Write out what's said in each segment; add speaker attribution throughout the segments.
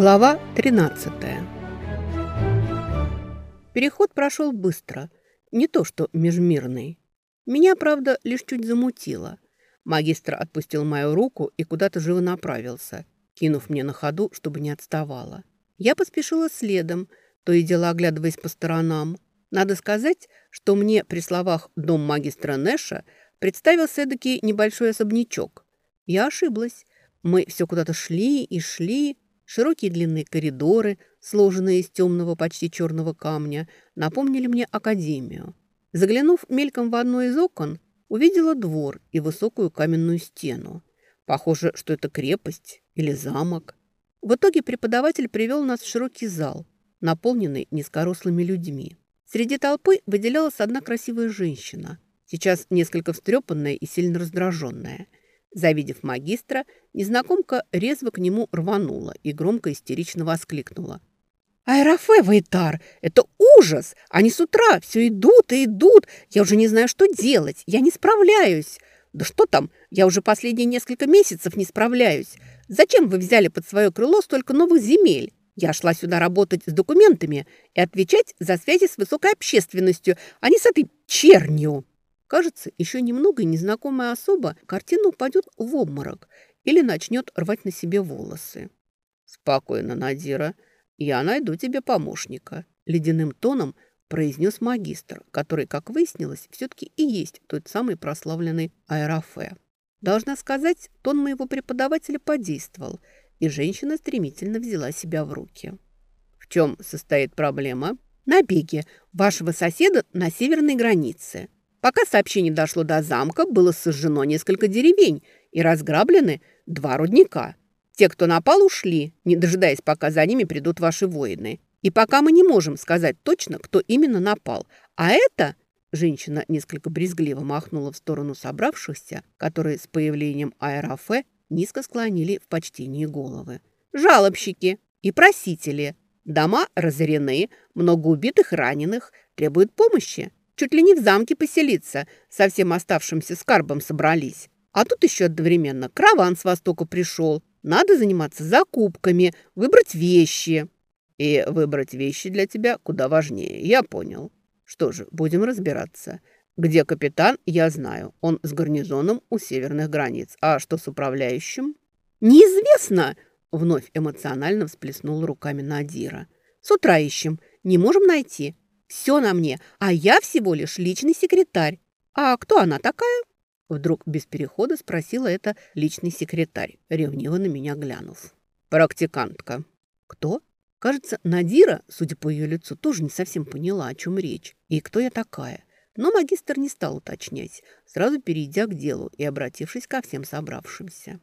Speaker 1: Глава 13 Переход прошел быстро, не то что межмирный. Меня, правда, лишь чуть замутило. Магистр отпустил мою руку и куда-то живо направился, кинув мне на ходу, чтобы не отставала. Я поспешила следом, то и дело оглядываясь по сторонам. Надо сказать, что мне при словах «дом магистра Нэша» представился эдакий небольшой особнячок. Я ошиблась. Мы все куда-то шли и шли, Широкие длинные коридоры, сложенные из темного, почти черного камня, напомнили мне академию. Заглянув мельком в одно из окон, увидела двор и высокую каменную стену. Похоже, что это крепость или замок. В итоге преподаватель привел нас в широкий зал, наполненный низкорослыми людьми. Среди толпы выделялась одна красивая женщина, сейчас несколько встрепанная и сильно раздраженная – Завидев магистра, незнакомка резво к нему рванула и громко истерично воскликнула. «Аэрофе, Вейтар, это ужас! Они с утра все идут и идут. Я уже не знаю, что делать. Я не справляюсь. Да что там, я уже последние несколько месяцев не справляюсь. Зачем вы взяли под свое крыло столько новых земель? Я шла сюда работать с документами и отвечать за связи с высокой общественностью, а не с этой чернью». Кажется, еще немного и незнакомая особа картина упадет в обморок или начнет рвать на себе волосы. «Спокойно, Надира, я найду тебе помощника», — ледяным тоном произнес магистр, который, как выяснилось, все-таки и есть тот самый прославленный аэрофе. Должна сказать, тон моего преподавателя подействовал, и женщина стремительно взяла себя в руки. «В чем состоит проблема?» «На беге вашего соседа на северной границе», Пока сообщение дошло до замка, было сожжено несколько деревень и разграблены два рудника. Те, кто напал, ушли, не дожидаясь, пока за ними придут ваши воины. И пока мы не можем сказать точно, кто именно напал. А это...» Женщина несколько брезгливо махнула в сторону собравшихся, которые с появлением аэрофе низко склонили в почтении головы. «Жалобщики и просители. Дома разорены, много убитых раненых, требуют помощи. Чуть ли не в замке поселиться, со всем оставшимся скарбом собрались. А тут еще одновременно караван с востока пришел. Надо заниматься закупками, выбрать вещи. И выбрать вещи для тебя куда важнее, я понял. Что же, будем разбираться. Где капитан, я знаю. Он с гарнизоном у северных границ. А что с управляющим? Неизвестно, вновь эмоционально всплеснул руками Надира. С утра ищем. Не можем найти. Все на мне, а я всего лишь личный секретарь. А кто она такая?» Вдруг без перехода спросила это личный секретарь, ревниво на меня глянув. «Практикантка». «Кто?» Кажется, Надира, судя по ее лицу, тоже не совсем поняла, о чем речь и кто я такая. Но магистр не стал уточнять, сразу перейдя к делу и обратившись ко всем собравшимся.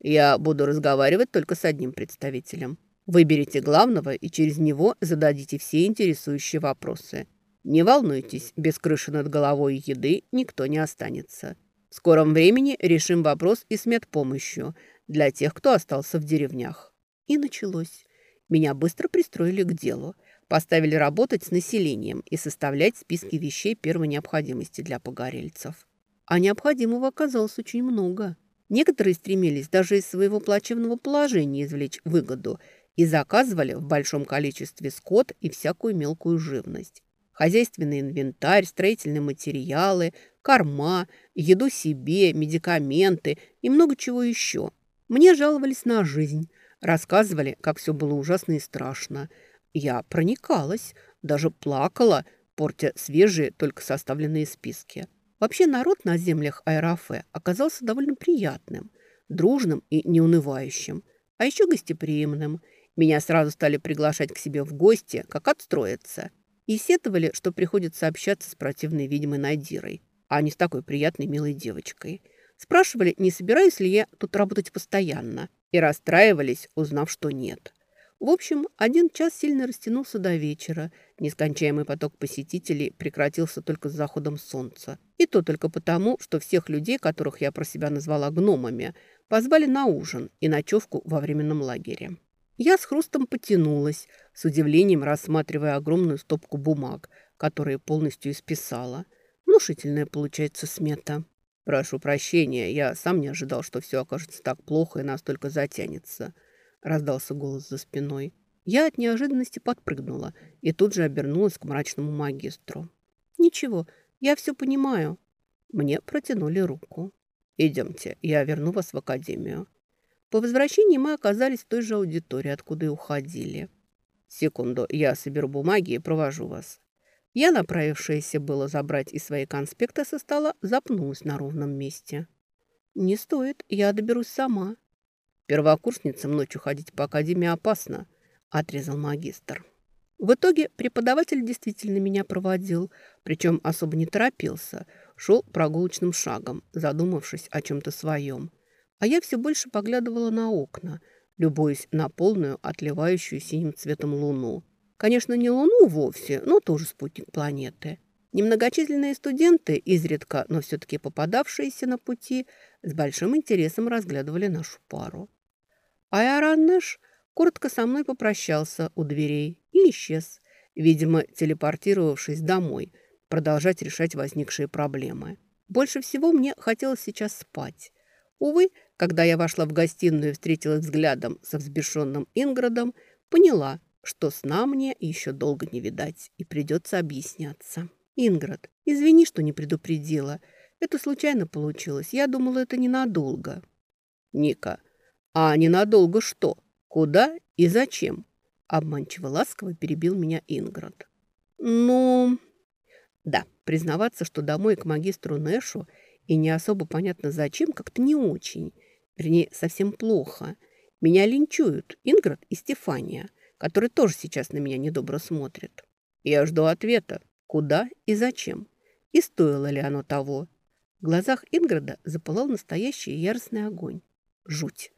Speaker 1: «Я буду разговаривать только с одним представителем. Выберите главного и через него зададите все интересующие вопросы. Не волнуйтесь, без крыши над головой и еды никто не останется. В скором времени решим вопрос и с медпомощью для тех, кто остался в деревнях. И началось. Меня быстро пристроили к делу. Поставили работать с населением и составлять списки вещей первой необходимости для погорельцев. А необходимого оказалось очень много. Некоторые стремились даже из своего плачевного положения извлечь выгоду – и заказывали в большом количестве скот и всякую мелкую живность. Хозяйственный инвентарь, строительные материалы, корма, еду себе, медикаменты и много чего еще. Мне жаловались на жизнь, рассказывали, как все было ужасно и страшно. Я проникалась, даже плакала, портя свежие, только составленные списки. Вообще народ на землях Аэрофе оказался довольно приятным, дружным и неунывающим, а еще гостеприимным – меня сразу стали приглашать к себе в гости, как отстроиться. И сетовали, что приходится общаться с противной ведьмой Надирой, а не с такой приятной милой девочкой. Спрашивали, не собираюсь ли я тут работать постоянно, и расстраивались, узнав, что нет. В общем, один час сильно растянулся до вечера. Нескончаемый поток посетителей прекратился только с заходом солнца. И то только потому, что всех людей, которых я про себя назвала гномами, позвали на ужин и ночевку во временном лагере. Я с хрустом потянулась, с удивлением рассматривая огромную стопку бумаг, которые полностью исписала. Внушительная получается смета. Прошу прощения, я сам не ожидал, что все окажется так плохо и настолько затянется. – раздался голос за спиной. Я от неожиданности подпрыгнула и тут же обернулась к мрачному магистру. «Ничего, я все понимаю». Мне протянули руку. «Идемте, я верну вас в академию». По возвращении мы оказались в той же аудитории, откуда и уходили. «Секунду, я соберу бумаги и провожу вас». Я, направившаяся было забрать из своей конспекта со стола, запнулась на ровном месте. «Не стоит, я доберусь сама». «Первокурсницам ночью ходить по академии опасно», – отрезал магистр. В итоге преподаватель действительно меня проводил, причем особо не торопился, шел прогулочным шагом, задумавшись о чем-то своем. А я все больше поглядывала на окна, любуясь на полную, отливающую синим цветом луну. Конечно, не луну вовсе, но тоже спутник планеты. Немногочисленные студенты, изредка, но все-таки попадавшиеся на пути, с большим интересом разглядывали нашу пару. Айаран наш коротко со мной попрощался у дверей и исчез, видимо, телепортировавшись домой, продолжать решать возникшие проблемы. Больше всего мне хотелось сейчас спать. Увы, когда я вошла в гостиную и встретилась взглядом со взбешенным Инградом, поняла, что сна мне еще долго не видать и придется объясняться. «Инград, извини, что не предупредила. Это случайно получилось. Я думала, это ненадолго». «Ника, а ненадолго что?» «Куда и зачем?» Обманчиво ласково перебил меня Инград. «Ну...» Да, признаваться, что домой к магистру Нэшу и не особо понятно зачем, как-то не очень. Вернее, совсем плохо. Меня линчуют Инград и Стефания, которые тоже сейчас на меня недобро смотрят. Я жду ответа, куда и зачем, и стоило ли оно того. В глазах Инграда запылал настоящий яростный огонь. Жуть.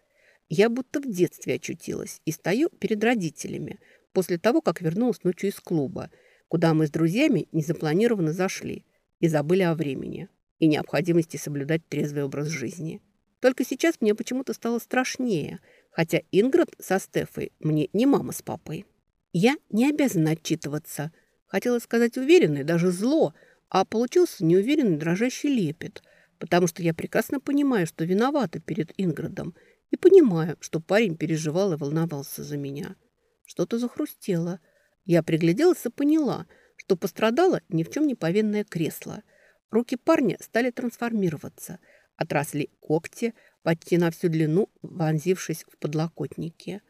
Speaker 1: Я будто в детстве очутилась и стою перед родителями после того, как вернулась ночью из клуба, куда мы с друзьями незапланированно зашли и забыли о времени и необходимости соблюдать трезвый образ жизни. Только сейчас мне почему-то стало страшнее, хотя Инград со Стефой мне не мама с папой. Я не обязана отчитываться. Хотела сказать уверенный, даже зло, а получился неуверенный дрожащий лепет, потому что я прекрасно понимаю, что виновата перед Инградом – и понимаю, что парень переживал и волновался за меня. Что-то захрустело. Я пригляделась и поняла, что пострадало ни в чем не повинное кресло. Руки парня стали трансформироваться. Отросли когти, почти на всю длину, вонзившись в подлокотники.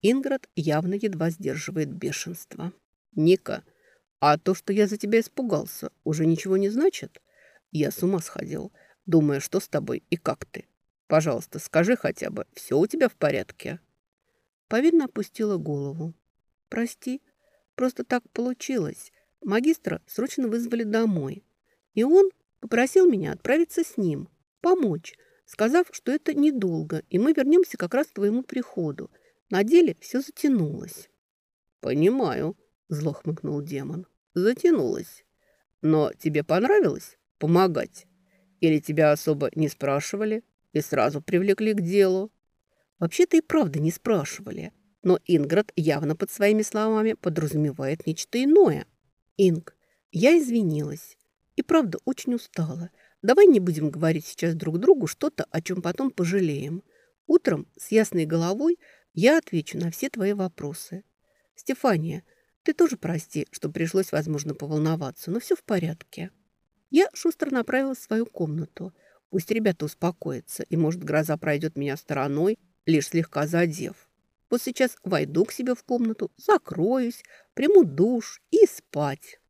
Speaker 1: Инград явно едва сдерживает бешенство. «Ника, а то, что я за тебя испугался, уже ничего не значит?» Я с ума сходил, думая, что с тобой и как ты. Пожалуйста, скажи хотя бы, все у тебя в порядке?» Повинно опустила голову. «Прости, просто так получилось. Магистра срочно вызвали домой. И он попросил меня отправиться с ним, помочь, сказав, что это недолго, и мы вернемся как раз к твоему приходу. На деле все затянулось». «Понимаю», — зло хмыкнул демон. «Затянулось. Но тебе понравилось помогать? Или тебя особо не спрашивали?» и сразу привлекли к делу. Вообще-то и правда не спрашивали, но Инград явно под своими словами подразумевает нечто иное. «Инг, я извинилась и правда очень устала. Давай не будем говорить сейчас друг другу что-то, о чем потом пожалеем. Утром с ясной головой я отвечу на все твои вопросы. Стефания, ты тоже прости, что пришлось, возможно, поволноваться, но все в порядке». Я шустро направилась в свою комнату – Пусть ребята успокоятся, и, может, гроза пройдет меня стороной, лишь слегка задев. Вот сейчас войду к себе в комнату, закроюсь, приму душ и спать.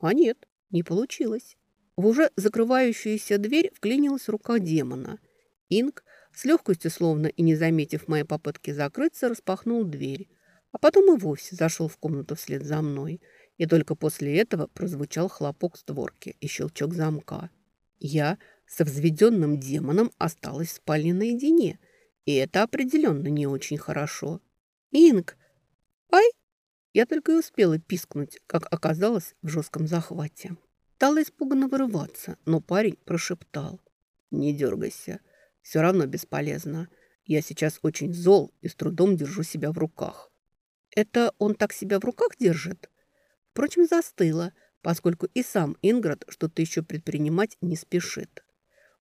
Speaker 1: А нет, не получилось. В уже закрывающуюся дверь вклинилась рука демона. Инг, с легкостью, словно и не заметив моей попытки закрыться, распахнул дверь. А потом и вовсе зашел в комнату вслед за мной. И только после этого прозвучал хлопок створки и щелчок замка. Я со взведенным демоном осталась в спальне наедине, и это определенно не очень хорошо. «Инг! Ай!» Я только и успела пискнуть, как оказалось в жестком захвате. Стала испуганно вырываться, но парень прошептал. «Не дергайся, все равно бесполезно. Я сейчас очень зол и с трудом держу себя в руках». «Это он так себя в руках держит?» Впрочем, застыла, поскольку и сам Инград что-то еще предпринимать не спешит.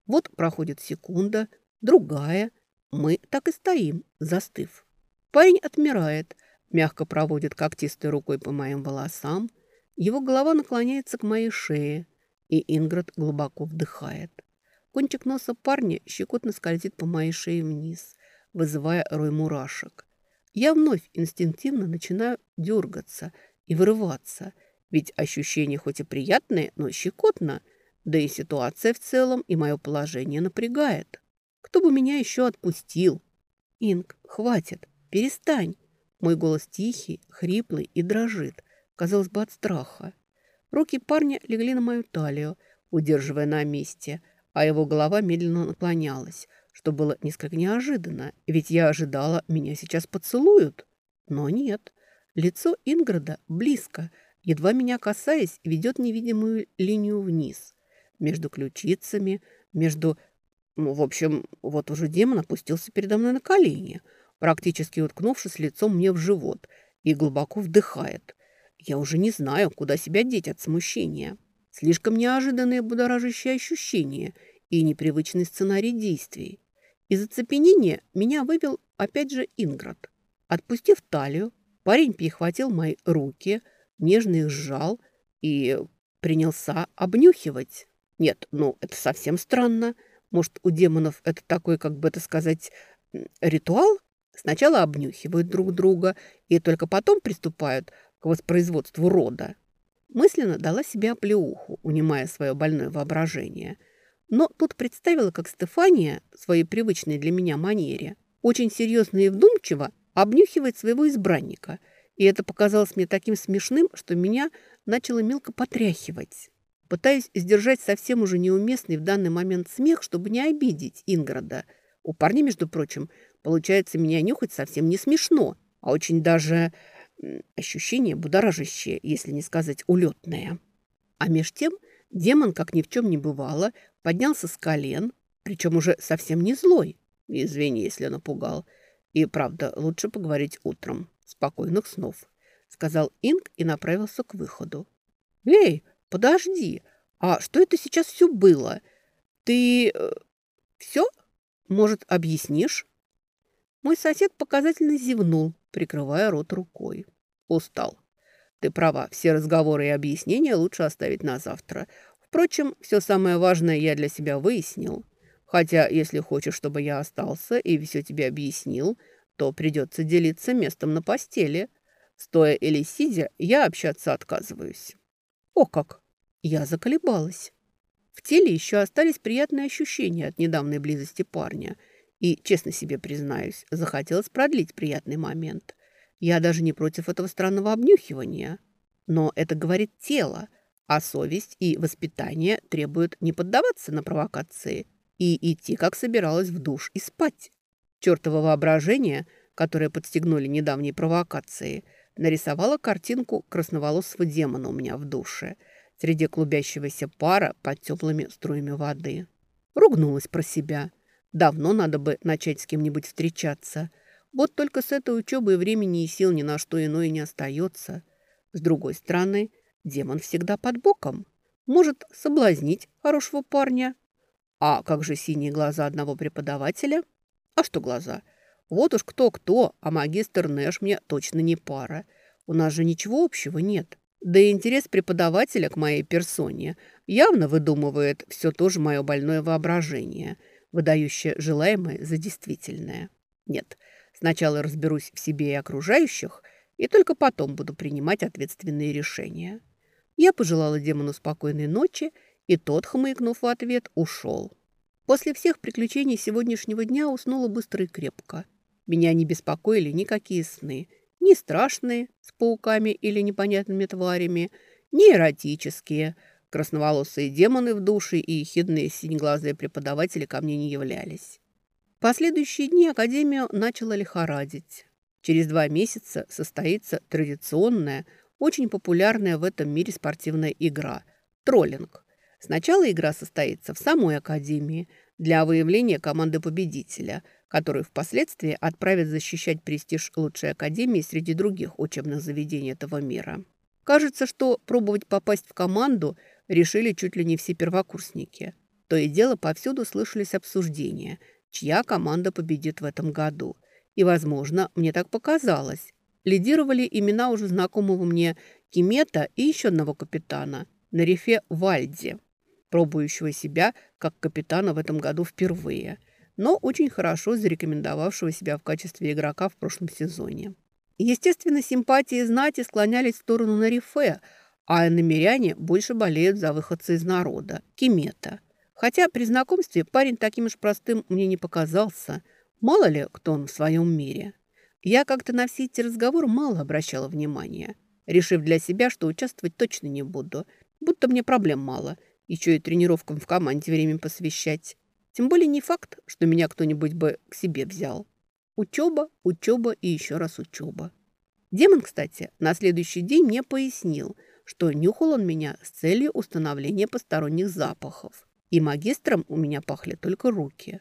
Speaker 1: Вот проходит секунда, другая. Мы так и стоим, застыв. Парень отмирает, мягко проводит когтистой рукой по моим волосам. Его голова наклоняется к моей шее, и Ингрид глубоко вдыхает. Кончик носа парня щекотно скользит по моей шее вниз, вызывая рой мурашек. Я вновь инстинктивно начинаю дергаться и вырываться, ведь ощущение хоть и приятное, но щекотно, да и ситуация в целом и мое положение напрягает. Кто бы меня еще отпустил? Инг, хватит, перестань. Мой голос тихий, хриплый и дрожит, казалось бы, от страха. Руки парня легли на мою талию, удерживая на месте, а его голова медленно наклонялась, что было несколько неожиданно, ведь я ожидала, меня сейчас поцелуют. Но нет. Лицо Инграда близко, едва меня касаясь, ведет невидимую линию вниз. Между ключицами, между... Ну, в общем, вот уже демон опустился передо мной на колени, практически уткнувшись лицом мне в живот, и глубоко вдыхает. Я уже не знаю, куда себя деть от смущения. Слишком неожиданные будоражащие ощущения и непривычный сценарий действий. Из оцепенения меня вывел опять же Инград. Отпустив талию, парень перехватил мои руки, нежно их сжал и принялся обнюхивать. Нет, ну это совсем странно. Может, у демонов это такой, как бы это сказать, ритуал? Сначала обнюхивают друг друга и только потом приступают к воспроизводству рода. Мысленно дала себе оплеуху, унимая свое больное воображение. Но тут представила, как Стефания, своей привычной для меня манере, очень серьезно и вдумчиво обнюхивает своего избранника. И это показалось мне таким смешным, что меня начало мелко потряхивать. Пытаюсь сдержать совсем уже неуместный в данный момент смех, чтобы не обидеть Инграда. У парня, между прочим, получается меня нюхать совсем не смешно, а очень даже Ощущение будоражащее, если не сказать улетное. А меж тем демон, как ни в чем не бывало, поднялся с колен, причем уже совсем не злой. Извини, если напугал. И правда, лучше поговорить утром. Спокойных снов, сказал Инг и направился к выходу. Эй, подожди, а что это сейчас все было? Ты... Э, все? Может, объяснишь? Мой сосед показательно зевнул, прикрывая рот рукой. Устал. Ты права, все разговоры и объяснения лучше оставить на завтра. Впрочем, все самое важное я для себя выяснил. Хотя, если хочешь, чтобы я остался и все тебе объяснил, то придется делиться местом на постели. Стоя или сидя, я общаться отказываюсь. О как! Я заколебалась. В теле еще остались приятные ощущения от недавней близости парня. И, честно себе признаюсь, захотелось продлить приятный момент. Я даже не против этого странного обнюхивания. Но это говорит тело, а совесть и воспитание требуют не поддаваться на провокации и идти, как собиралась, в душ и спать. Чертово воображение, которое подстегнули недавние провокации, нарисовало картинку красноволосого демона у меня в душе среди клубящегося пара под теплыми струями воды. Ругнулась про себя. Давно надо бы начать с кем-нибудь встречаться – вот только с этой учебой времени и сил ни на что иное не остается. С другой стороны, демон всегда под боком. Может соблазнить хорошего парня. А как же синие глаза одного преподавателя? А что глаза? Вот уж кто-кто, а магистр Нэш мне точно не пара. У нас же ничего общего нет. Да и интерес преподавателя к моей персоне явно выдумывает все то же мое больное воображение, выдающее желаемое за действительное. Нет, Сначала разберусь в себе и окружающих, и только потом буду принимать ответственные решения. Я пожелала демону спокойной ночи, и тот, хмыкнув в ответ, ушел. После всех приключений сегодняшнего дня уснула быстро и крепко. Меня не беспокоили никакие сны. Ни страшные, с пауками или непонятными тварями, ни эротические. Красноволосые демоны в душе и ехидные синеглазые преподаватели ко мне не являлись последующие дни Академию начала лихорадить. Через два месяца состоится традиционная, очень популярная в этом мире спортивная игра – троллинг. Сначала игра состоится в самой Академии для выявления команды победителя, которую впоследствии отправят защищать престиж лучшей Академии среди других учебных заведений этого мира. Кажется, что пробовать попасть в команду решили чуть ли не все первокурсники. То и дело повсюду слышались обсуждения – чья команда победит в этом году. И, возможно, мне так показалось. Лидировали имена уже знакомого мне Кимета и еще одного капитана на рифе Вальди, пробующего себя как капитана в этом году впервые, но очень хорошо зарекомендовавшего себя в качестве игрока в прошлом сезоне. Естественно, симпатии знати склонялись в сторону Нарифе, а намеряне больше болеют за выходца из народа – Кимета. Хотя при знакомстве парень таким уж простым мне не показался. Мало ли, кто он в своем мире. Я как-то на все эти разговоры мало обращала внимания, решив для себя, что участвовать точно не буду, будто мне проблем мало, еще и тренировкам в команде время посвящать. Тем более не факт, что меня кто-нибудь бы к себе взял. Учеба, учеба и еще раз учеба. Демон, кстати, на следующий день мне пояснил, что нюхал он меня с целью установления посторонних запахов. И магистром у меня пахли только руки.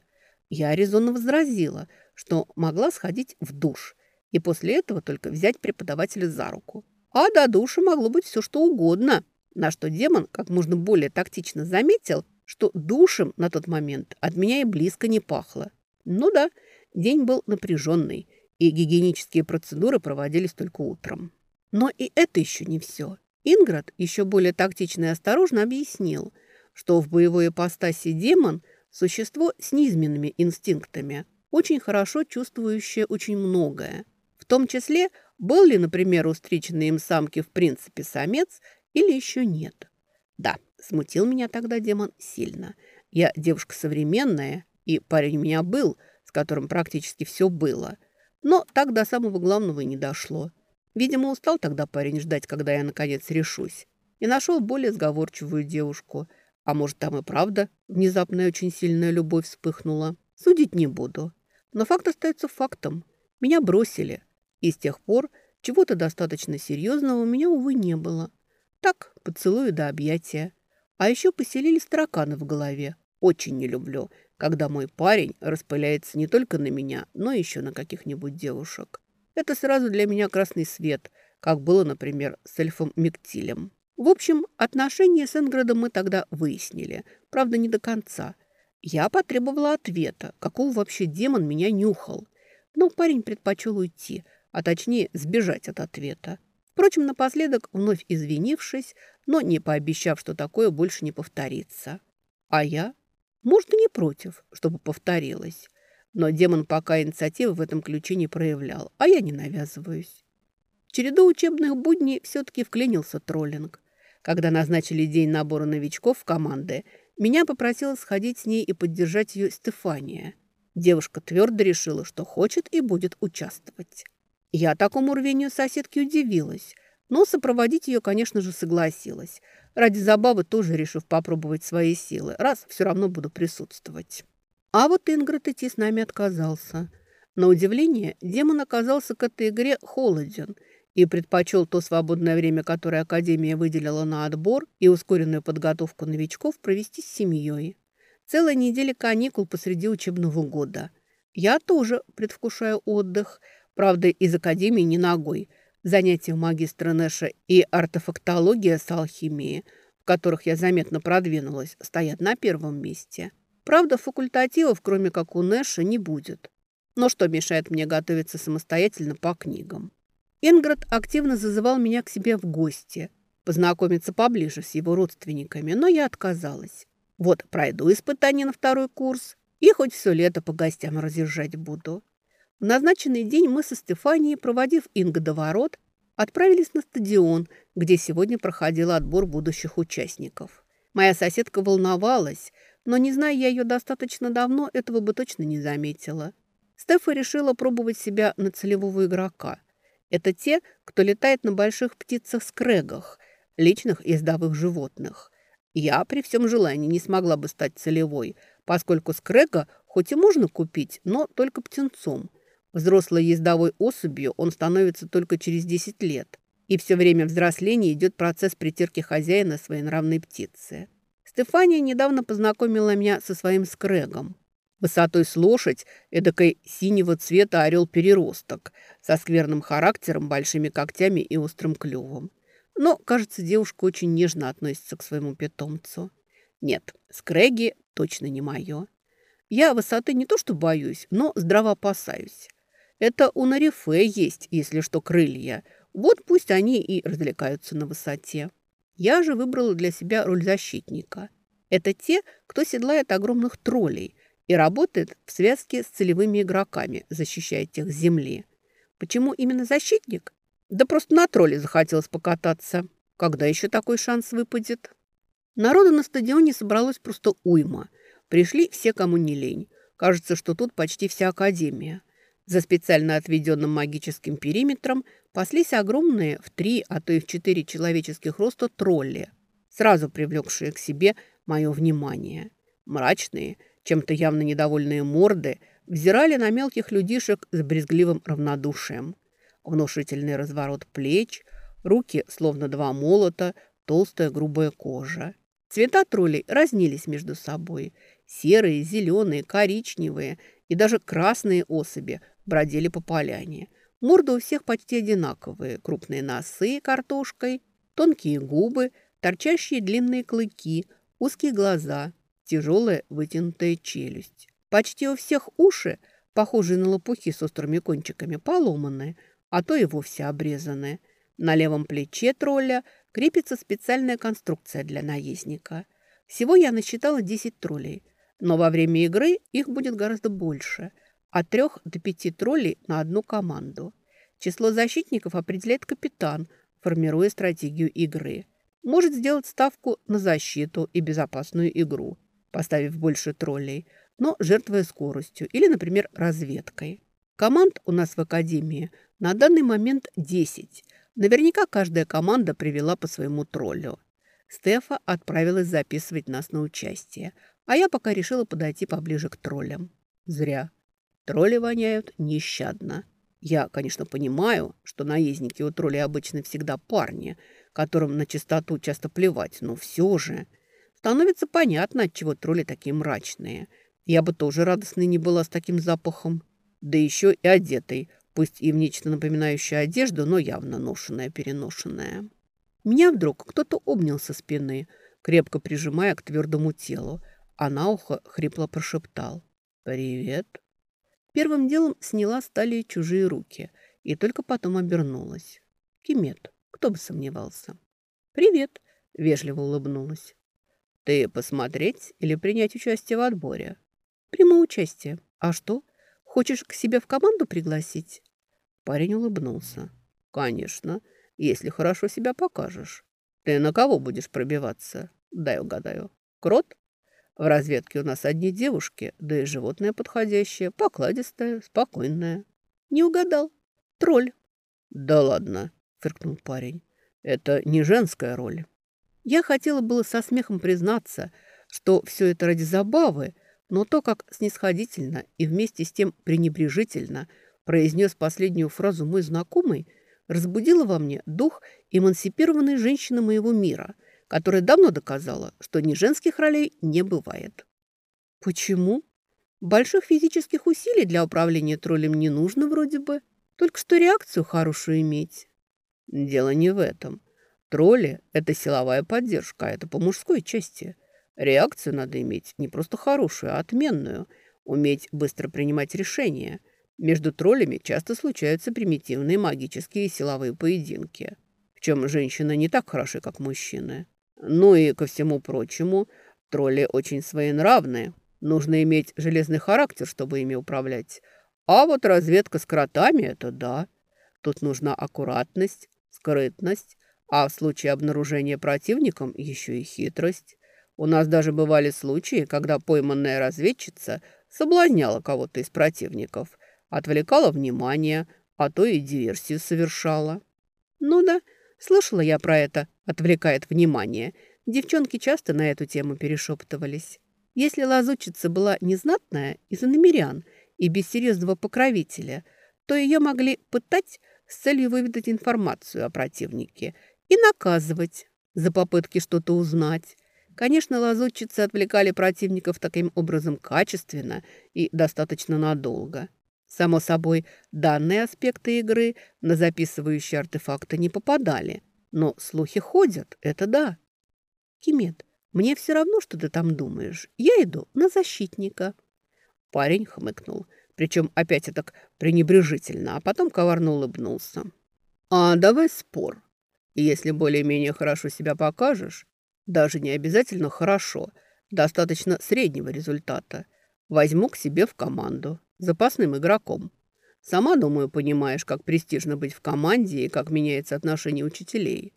Speaker 1: Я резонно возразила, что могла сходить в душ и после этого только взять преподавателя за руку. А до душа могло быть все что угодно, на что демон как можно более тактично заметил, что душем на тот момент от меня и близко не пахло. Ну да, день был напряженный, и гигиенические процедуры проводились только утром. Но и это еще не все. Инград еще более тактично и осторожно объяснил, что в боевой ипостаси демон – существо с низменными инстинктами, очень хорошо чувствующее очень многое. В том числе, был ли, например, у встреченной им самки в принципе самец или еще нет. Да, смутил меня тогда демон сильно. Я девушка современная, и парень у меня был, с которым практически все было. Но так до самого главного и не дошло – Видимо, устал тогда парень ждать, когда я наконец решусь. И нашел более сговорчивую девушку. А может, там и правда внезапная очень сильная любовь вспыхнула. Судить не буду. Но факт остается фактом. Меня бросили. И с тех пор чего-то достаточно серьезного у меня, увы, не было. Так, поцелую до объятия. А еще поселились тараканы в голове. Очень не люблю, когда мой парень распыляется не только на меня, но еще на каких-нибудь девушек. Это сразу для меня красный свет, как было, например, с эльфом Мектилем. В общем, отношения с Энградом мы тогда выяснили. Правда, не до конца. Я потребовала ответа, какого вообще демон меня нюхал. Но парень предпочел уйти, а точнее сбежать от ответа. Впрочем, напоследок, вновь извинившись, но не пообещав, что такое больше не повторится. А я? Может, и не против, чтобы повторилось. Но демон пока инициативы в этом ключе не проявлял, а я не навязываюсь. В череду учебных будней все-таки вклинился троллинг. Когда назначили день набора новичков в команды, меня попросила сходить с ней и поддержать ее Стефания. Девушка твердо решила, что хочет и будет участвовать. Я такому рвению соседки удивилась, но сопроводить ее, конечно же, согласилась. Ради забавы тоже решив попробовать свои силы, раз все равно буду присутствовать. А вот Ингрид идти с нами отказался. На удивление, демон оказался к этой игре холоден и предпочел то свободное время, которое Академия выделила на отбор и ускоренную подготовку новичков, провести с семьей. Целая неделя каникул посреди учебного года. Я тоже предвкушаю отдых, правда, из Академии не ногой. Занятия магистра Нэша и артефактология с алхимией, в которых я заметно продвинулась, стоят на первом месте – Правда, факультативов, кроме как у Нэша, не будет. Но что мешает мне готовиться самостоятельно по книгам? Инград активно зазывал меня к себе в гости, познакомиться поближе с его родственниками, но я отказалась. Вот пройду испытание на второй курс и хоть все лето по гостям разъезжать буду. В назначенный день мы со Стефанией, проводив Инга до ворот, отправились на стадион, где сегодня проходил отбор будущих участников. Моя соседка волновалась, но не зная я ее достаточно давно, этого бы точно не заметила. Стефа решила пробовать себя на целевого игрока. Это те, кто летает на больших птицах-скрегах, личных ездовых животных. Я при всем желании не смогла бы стать целевой, поскольку скрега хоть и можно купить, но только птенцом. Взрослой ездовой особью он становится только через 10 лет. И все время взросления идет процесс притирки хозяина своей нравной птицы. Стефания недавно познакомила меня со своим скрегом. Высотой с лошадь, эдакой синего цвета орел-переросток, со скверным характером, большими когтями и острым клювом. Но, кажется, девушка очень нежно относится к своему питомцу. Нет, скреги точно не мое. Я высоты не то что боюсь, но здраво опасаюсь. Это у Нарифе есть, если что, крылья. Вот пусть они и развлекаются на высоте. Я же выбрала для себя роль защитника. Это те, кто седлает огромных троллей и работает в связке с целевыми игроками, защищая тех с земли. Почему именно защитник? Да просто на тролле захотелось покататься. Когда еще такой шанс выпадет? Народу на стадионе собралось просто уйма. Пришли все, кому не лень. Кажется, что тут почти вся академия. За специально отведенным магическим периметром паслись огромные в три, а то и в четыре человеческих роста тролли, сразу привлекшие к себе мое внимание. Мрачные, чем-то явно недовольные морды взирали на мелких людишек с брезгливым равнодушием. Внушительный разворот плеч, руки словно два молота, толстая грубая кожа. Цвета троллей разнились между собой. Серые, зеленые, коричневые и даже красные особи бродили по поляне. Морды у всех почти одинаковые. Крупные носы картошкой, тонкие губы, торчащие длинные клыки, узкие глаза, тяжелая вытянутая челюсть. Почти у всех уши, похожие на лопухи с острыми кончиками, поломанные, а то и вовсе обрезанные. На левом плече тролля крепится специальная конструкция для наездника. Всего я насчитала 10 троллей, но во время игры их будет гораздо больше – от трех до пяти троллей на одну команду. Число защитников определяет капитан, формируя стратегию игры. Может сделать ставку на защиту и безопасную игру, поставив больше троллей, но жертвуя скоростью или, например, разведкой. Команд у нас в Академии на данный момент 10. Наверняка каждая команда привела по своему троллю. Стефа отправилась записывать нас на участие, а я пока решила подойти поближе к троллям. Зря. Тролли воняют нещадно. Я, конечно, понимаю, что наездники у троллей обычно всегда парни, которым на чистоту часто плевать, но все же становится понятно, отчего тролли такие мрачные. Я бы тоже радостной не была с таким запахом. Да еще и одетой, пусть и в нечто напоминающее одежду, но явно ношенная-переношенная. Меня вдруг кто-то обнял со спины, крепко прижимая к твердому телу, а на ухо хрипло прошептал «Привет». Первым делом сняла с талии чужие руки и только потом обернулась. Кимет, кто бы сомневался. «Привет», — вежливо улыбнулась. «Ты посмотреть или принять участие в отборе?» «Приму участие. А что, хочешь к себе в команду пригласить?» Парень улыбнулся. «Конечно, если хорошо себя покажешь. Ты на кого будешь пробиваться? Дай угадаю. Крот?» В разведке у нас одни девушки, да и животное подходящее, покладистое, спокойное. Не угадал. Тролль. Да ладно, фыркнул парень. Это не женская роль. Я хотела было со смехом признаться, что все это ради забавы, но то, как снисходительно и вместе с тем пренебрежительно произнес последнюю фразу мой знакомый, разбудило во мне дух эмансипированной женщины моего мира – которая давно доказала, что ни женских ролей не бывает. Почему? Больших физических усилий для управления троллем не нужно вроде бы, только что реакцию хорошую иметь. Дело не в этом. Тролли – это силовая поддержка, а это по мужской части. Реакцию надо иметь не просто хорошую, а отменную. Уметь быстро принимать решения. Между троллями часто случаются примитивные магические и силовые поединки. В чем женщины не так хороши, как мужчины. Ну и ко всему прочему, тролли очень своенравные. Нужно иметь железный характер, чтобы ими управлять. А вот разведка с кротами – это да. Тут нужна аккуратность, скрытность, а в случае обнаружения противником еще и хитрость. У нас даже бывали случаи, когда пойманная разведчица соблазняла кого-то из противников, отвлекала внимание, а то и диверсию совершала. Ну да, Слышала я про это, отвлекает внимание. Девчонки часто на эту тему перешептывались. Если лазучица была незнатная, из иномерян и без серьезного покровителя, то ее могли пытать с целью выведать информацию о противнике и наказывать за попытки что-то узнать. Конечно, лазутчицы отвлекали противников таким образом качественно и достаточно надолго. Само собой, данные аспекты игры на записывающие артефакты не попадали. Но слухи ходят, это да. Кимет, мне все равно, что ты там думаешь. Я иду на защитника. Парень хмыкнул, Причем опять так пренебрежительно, а потом коварно улыбнулся. «А давай спор. Если более-менее хорошо себя покажешь, даже не обязательно хорошо, достаточно среднего результата, возьму к себе в команду, запасным игроком. Сама, думаю, понимаешь, как престижно быть в команде и как меняется отношение учителей.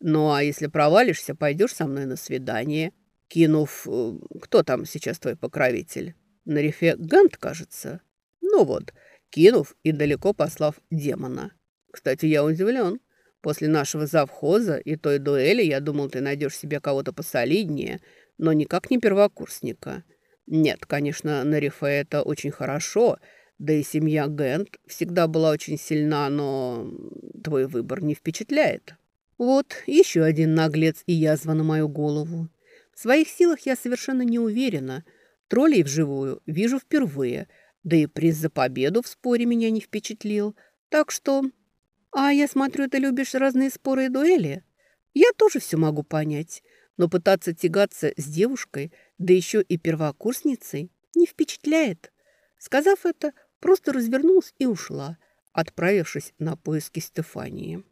Speaker 1: Ну а если провалишься, пойдешь со мной на свидание, кинув... Э, кто там сейчас твой покровитель? На рифе Гант, кажется. Ну вот, кинув и далеко послав демона. Кстати, я удивлен. После нашего завхоза и той дуэли я думал, ты найдешь себе кого-то посолиднее, но никак не первокурсника. Нет, конечно, на рифе это очень хорошо, да и семья Гент всегда была очень сильна, но твой выбор не впечатляет. Вот еще один наглец и язва на мою голову. В своих силах я совершенно не уверена. Троллей вживую вижу впервые, да и приз за победу в споре меня не впечатлил. Так что... А я смотрю, ты любишь разные споры и дуэли. Я тоже все могу понять, но пытаться тягаться с девушкой, да еще и первокурсницей, не впечатляет. Сказав это, просто развернулась и ушла, отправившись на поиски Стефании.